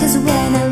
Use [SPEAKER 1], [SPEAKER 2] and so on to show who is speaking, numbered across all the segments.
[SPEAKER 1] Cause when I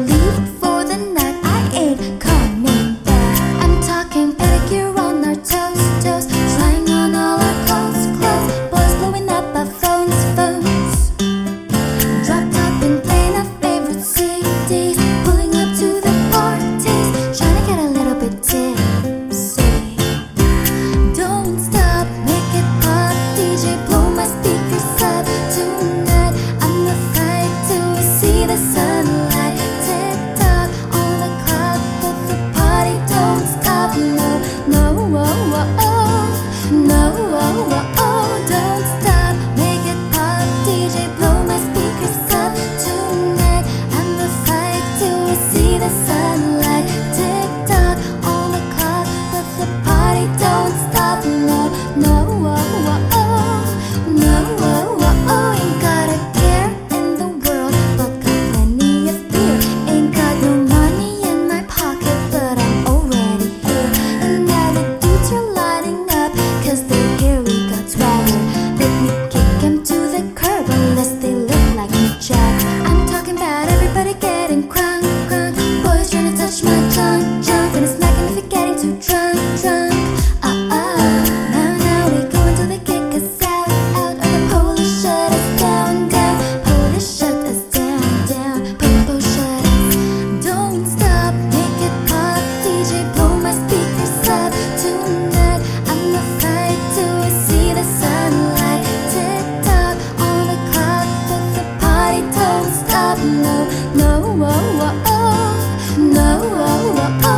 [SPEAKER 1] no, no, oh, oh, oh, no, no, no,